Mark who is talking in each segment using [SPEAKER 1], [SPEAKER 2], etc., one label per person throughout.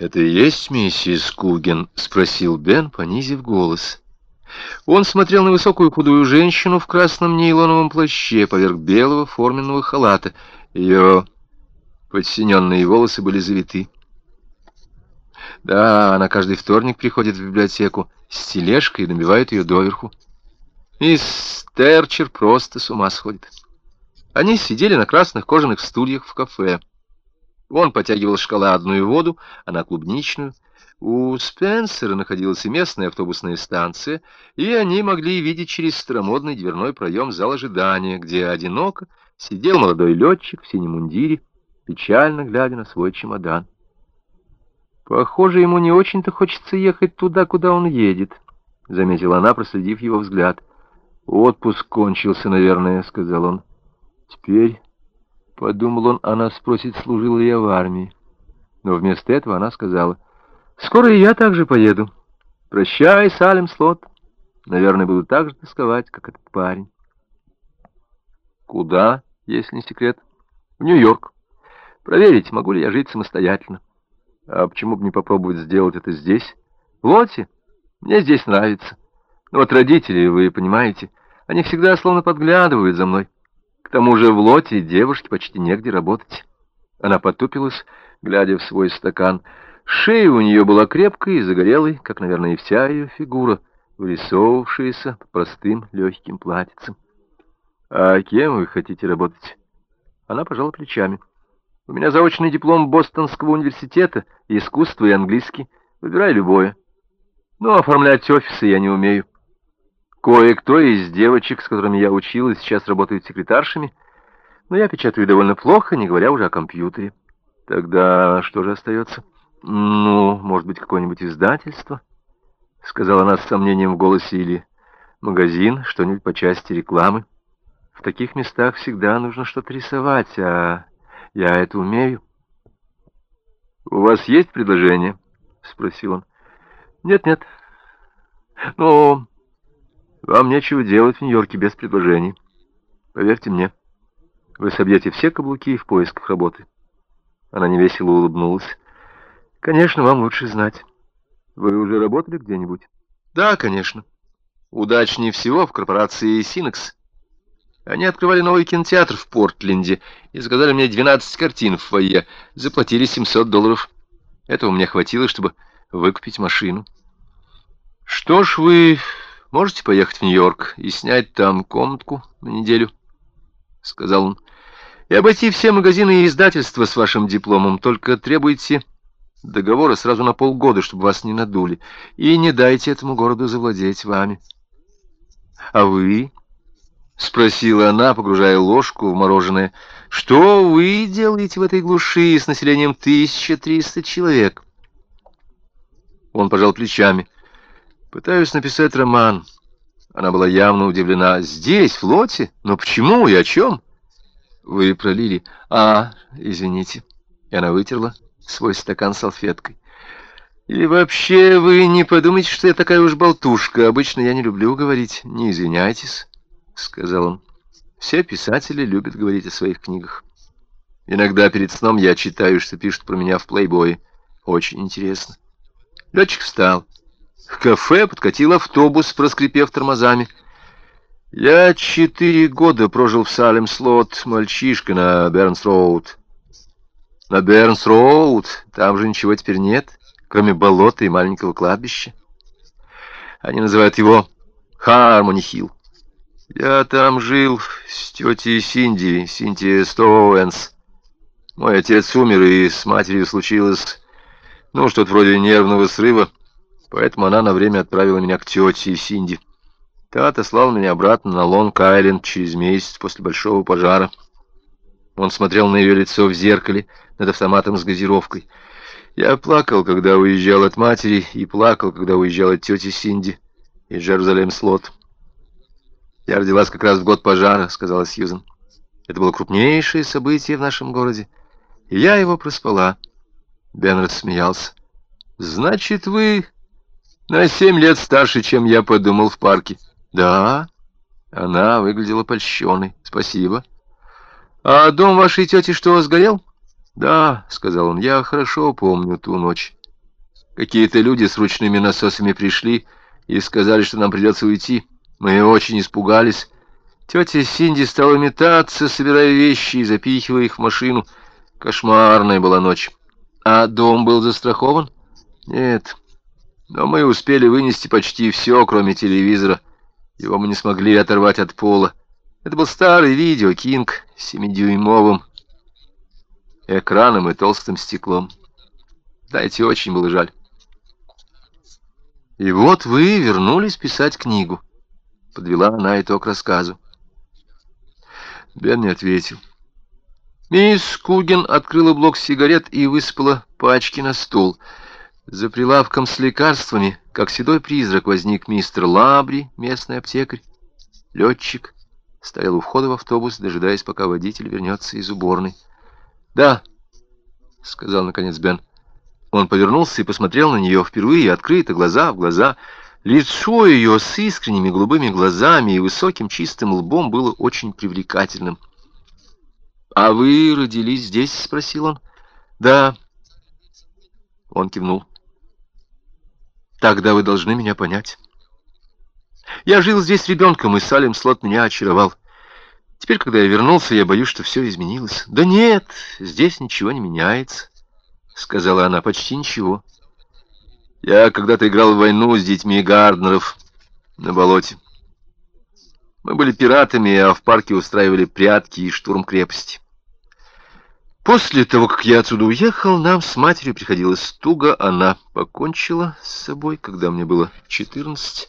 [SPEAKER 1] «Это и есть миссис Куген?» — спросил Бен, понизив голос. Он смотрел на высокую худую женщину в красном нейлоновом плаще поверх белого форменного халата. Ее подсиненные волосы были завиты. Да, она каждый вторник приходит в библиотеку с тележкой и набивает ее доверху. Мисс Терчер просто с ума сходит. Они сидели на красных кожаных стульях в кафе. Он потягивал шоколадную воду, она клубничную. У Спенсера находилась и местная автобусная станция, и они могли видеть через старомодный дверной проем зал ожидания, где одиноко сидел молодой летчик в синем мундире, печально глядя на свой чемодан. «Похоже, ему не очень-то хочется ехать туда, куда он едет», — заметила она, проследив его взгляд. «Отпуск кончился, наверное», — сказал он. «Теперь Подумал он, она спросит, служил ли я в армии. Но вместо этого она сказала, «Скоро и я также поеду. Прощай, Салем Слот. Наверное, буду так же тосковать, как этот парень». «Куда, если не секрет?» «В Нью-Йорк. Проверить, могу ли я жить самостоятельно. А почему бы не попробовать сделать это здесь? В Лоте? Мне здесь нравится. Но вот родители, вы понимаете, они всегда словно подглядывают за мной». К тому же в лоте девушке почти негде работать. Она потупилась, глядя в свой стакан. Шея у нее была крепкой и загорелой, как, наверное, и вся ее фигура, вырисовывавшаяся простым легким платьицем. «А кем вы хотите работать?» Она пожала плечами. «У меня заочный диплом Бостонского университета, искусство и английский. Выбирай любое. Но оформлять офисы я не умею. Кое-кто из девочек, с которыми я училась, сейчас работают секретаршами, но я печатаю довольно плохо, не говоря уже о компьютере. Тогда что же остается? Ну, может быть, какое-нибудь издательство? Сказала она с сомнением в голосе, или магазин, что-нибудь по части рекламы. В таких местах всегда нужно что-то рисовать, а я это умею. «У вас есть предложение?» — спросил он. «Нет-нет. Ну, вам нечего делать в Нью-Йорке без предложений. Поверьте мне, вы собьете все каблуки в поисках работы. Она невесело улыбнулась. Конечно, вам лучше знать. Вы уже работали где-нибудь? Да, конечно. Удачнее всего в корпорации Синекс. Они открывали новый кинотеатр в Портленде и заказали мне 12 картин в фойе. Заплатили 700 долларов. Этого мне хватило, чтобы выкупить машину. Что ж, вы можете поехать в Нью-Йорк и снять там комнатку на неделю?» — сказал он. «И обойти все магазины и издательства с вашим дипломом, только требуйте договора сразу на полгода, чтобы вас не надули, и не дайте этому городу завладеть вами». «А вы?» — спросила она, погружая ложку в мороженое. «Что вы делаете в этой глуши с населением 1300 человек?» Он пожал плечами. Пытаюсь написать роман. Она была явно удивлена. Здесь, в лоте? Но почему и о чем? Вы пролили. А, извините. И она вытерла свой стакан салфеткой. Или вообще вы не подумайте, что я такая уж болтушка. Обычно я не люблю говорить. Не извиняйтесь, сказал он. Все писатели любят говорить о своих книгах. Иногда перед сном я читаю, что пишут про меня в плейбое. Очень интересно. Летчик встал. К кафе подкатил автобус, проскрипев тормозами. Я четыре года прожил в Салем-Слот, мальчишка на Бернс-Роуд. На Бернс-Роуд, там же ничего теперь нет, кроме болота и маленького кладбища. Они называют его Хармони-Хилл. Я там жил с тетей Синди, Синти Стоуэнс. Мой отец умер, и с матерью случилось, ну, что-то вроде нервного срыва. Поэтому она на время отправила меня к тете Синди. Та отослала меня обратно на Лонг-Айленд через месяц после большого пожара. Он смотрел на ее лицо в зеркале над автоматом с газировкой. Я плакал, когда уезжал от матери, и плакал, когда уезжал от тети Синди из Джерузалем-Слот. «Я родилась как раз в год пожара», — сказала Сьюзен. «Это было крупнейшее событие в нашем городе, и я его проспала». Бен рассмеялся. «Значит, вы на семь лет старше, чем я подумал в парке. Да, она выглядела польщенной. Спасибо. А дом вашей тети что, сгорел? Да, сказал он, я хорошо помню ту ночь. Какие-то люди с ручными насосами пришли и сказали, что нам придется уйти. Мы очень испугались. Тетя Синди стала метаться, собирая вещи и запихивая их в машину. Кошмарная была ночь. А дом был застрахован? Нет. Но мы успели вынести почти все, кроме телевизора. Его мы не смогли оторвать от пола. Это был старый видео Кинг с семидюймовым экраном и толстым стеклом. Дайте, очень было жаль. И вот вы вернулись писать книгу. Подвела она итог рассказу. Бен не ответил. Мисс Куген открыла блок сигарет и высыпала пачки на стол. За прилавком с лекарствами, как седой призрак, возник мистер Лабри, местный аптекарь. Летчик стоял у входа в автобус, дожидаясь, пока водитель вернется из уборной. «Да», — сказал наконец Бен. Он повернулся и посмотрел на нее впервые, открыто, глаза в глаза. Лицо ее с искренними голубыми глазами и высоким чистым лбом было очень привлекательным. «А вы родились здесь?» — спросил он. «Да». Он кивнул. «Тогда вы должны меня понять. Я жил здесь ребенком, и Салем Слот меня очаровал. Теперь, когда я вернулся, я боюсь, что все изменилось. Да нет, здесь ничего не меняется, сказала она, почти ничего. Я когда-то играл в войну с детьми Гарднеров на болоте. Мы были пиратами, а в парке устраивали прятки и штурм крепости. После того, как я отсюда уехал, нам с матерью приходилось туго. Она покончила с собой, когда мне было четырнадцать.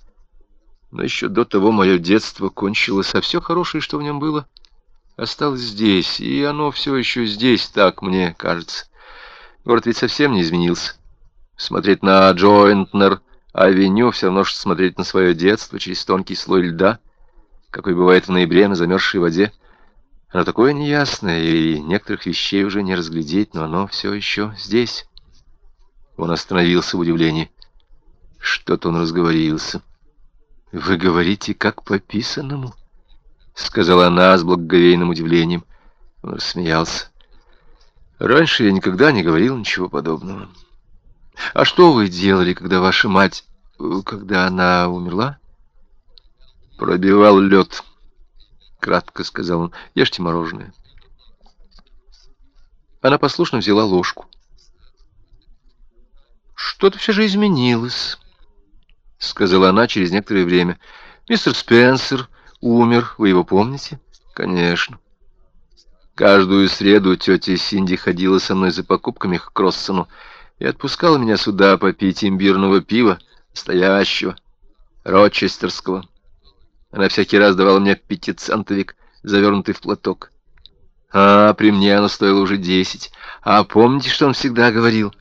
[SPEAKER 1] Но еще до того мое детство кончилось, а все хорошее, что в нем было, осталось здесь, и оно все еще здесь, так мне кажется. Город ведь совсем не изменился. Смотреть на Джойнтнер авеню все равно, что смотреть на свое детство через тонкий слой льда, какой бывает в ноябре на замерзшей воде. Оно такое неясное, и некоторых вещей уже не разглядеть, но оно все еще здесь. Он остановился в удивлении. Что-то он разговорился. «Вы говорите, как по писанному?» — сказала она с благоговейным удивлением. Он рассмеялся. «Раньше я никогда не говорил ничего подобного. А что вы делали, когда ваша мать... когда она умерла?» «Пробивал лед», — кратко сказал он. «Ешьте мороженое». Она послушно взяла ложку. «Что-то все же изменилось». — сказала она через некоторое время. «Мистер Спенсер умер, вы его помните?» «Конечно». Каждую среду тетя Синди ходила со мной за покупками к Кроссону и отпускала меня сюда попить имбирного пива, настоящего, рочестерского. Она всякий раз давала мне пятицентовик, завернутый в платок. А при мне оно стоило уже десять. А помните, что он всегда говорил?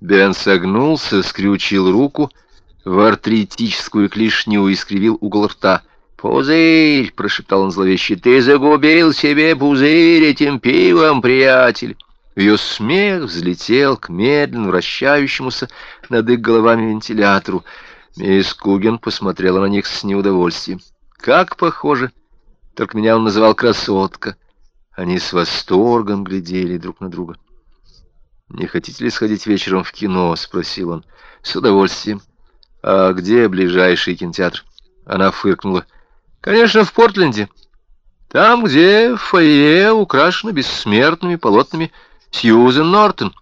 [SPEAKER 1] Бен согнулся, скрючил руку — в артритическую клешню и скривил угол рта. «Пузырь!» — прошептал он зловеще. «Ты загубил себе пузырь этим пивом, приятель!» Ее смех взлетел к медленно вращающемуся над их головами вентилятору. Мисс Куген посмотрела на них с неудовольствием. «Как похоже! Только меня он называл красотка!» Они с восторгом глядели друг на друга. «Не хотите ли сходить вечером в кино?» — спросил он. «С удовольствием». «А где ближайший кинотеатр?» Она фыркнула. «Конечно, в Портленде. Там, где фойе украшено бессмертными полотнами Сьюзен Нортон.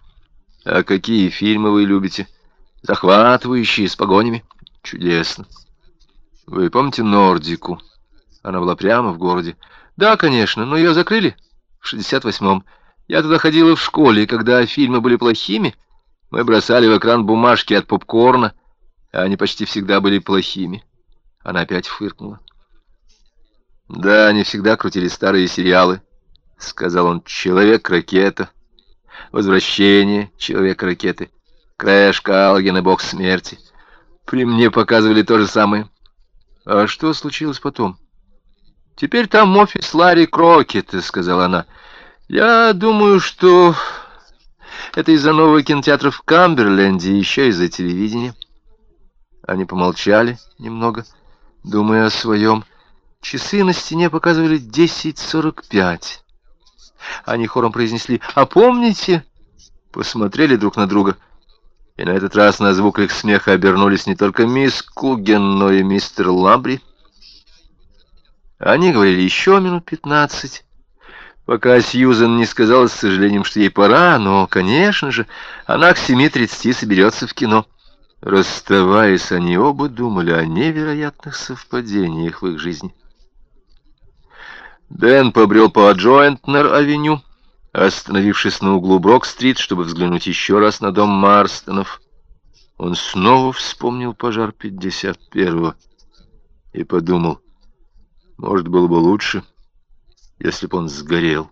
[SPEAKER 1] А какие фильмы вы любите? Захватывающие, с погонями? Чудесно. Вы помните Нордику? Она была прямо в городе. Да, конечно, но ее закрыли в 68-м. Я туда ходила в школе, и когда фильмы были плохими, мы бросали в экран бумажки от попкорна, они почти всегда были плохими. Она опять фыркнула. «Да, они всегда крутили старые сериалы», — сказал он. «Человек-ракета», «Возвращение Человека-ракеты», «Крэш Калген и Бог смерти». При мне показывали то же самое. А что случилось потом? «Теперь там офис Ларри Крокета», — сказала она. «Я думаю, что это из-за нового кинотеатра в Камберленде, еще из-за телевидения». Они помолчали немного, думая о своем. Часы на стене показывали десять сорок пять. Они хором произнесли «А помните?» Посмотрели друг на друга И на этот раз на звук их смеха обернулись не только мисс Куген, но и мистер Ламбри. Они говорили еще минут пятнадцать, пока Сьюзен не сказала с сожалением, что ей пора, но, конечно же, она к семи тридцати соберется в кино. Расставаясь, они оба думали о невероятных совпадениях в их жизни. Дэн побрел по Джоинтнер-авеню, остановившись на углу Брок-стрит, чтобы взглянуть еще раз на дом Марстонов. Он снова вспомнил пожар 51-го и подумал, может, было бы лучше, если бы он сгорел.